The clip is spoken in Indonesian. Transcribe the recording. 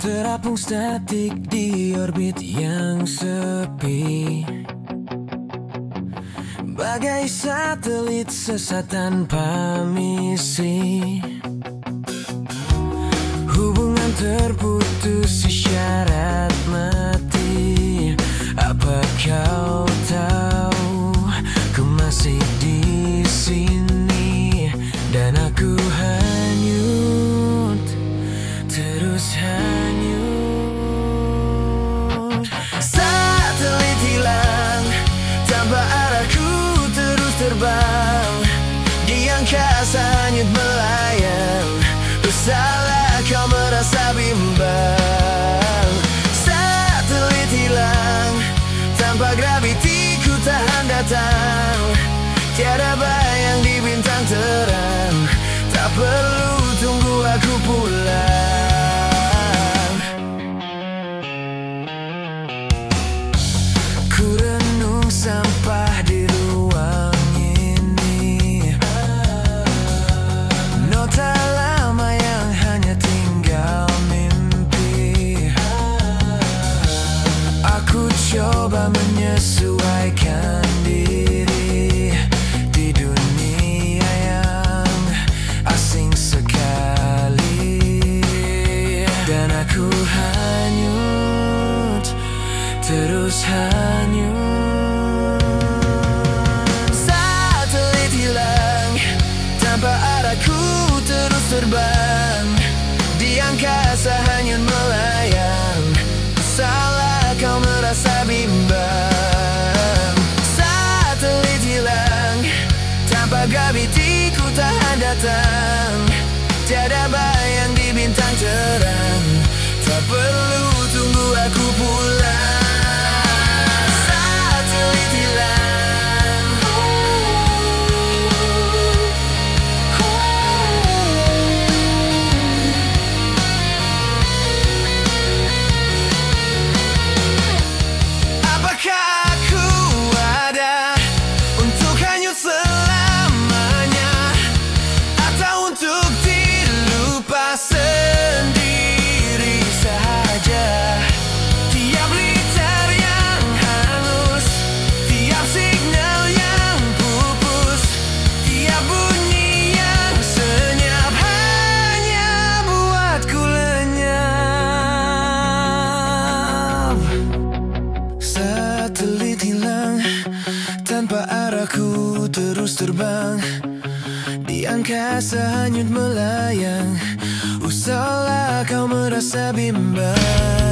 Terapung statik di orbit yang sepi. Bagai satelit sesat tanpa misi. Hubungan terputus angkasa hanyut melayang Bersalah kau merasa bimbang Satelit hilang Tanpa gravitiku tahan datang Tiada oba mnie syłajkami Tapi ku tahan datang Tiada terus terbang Di angkasa hanyut melayang. Usahlah kau merasa bimbang.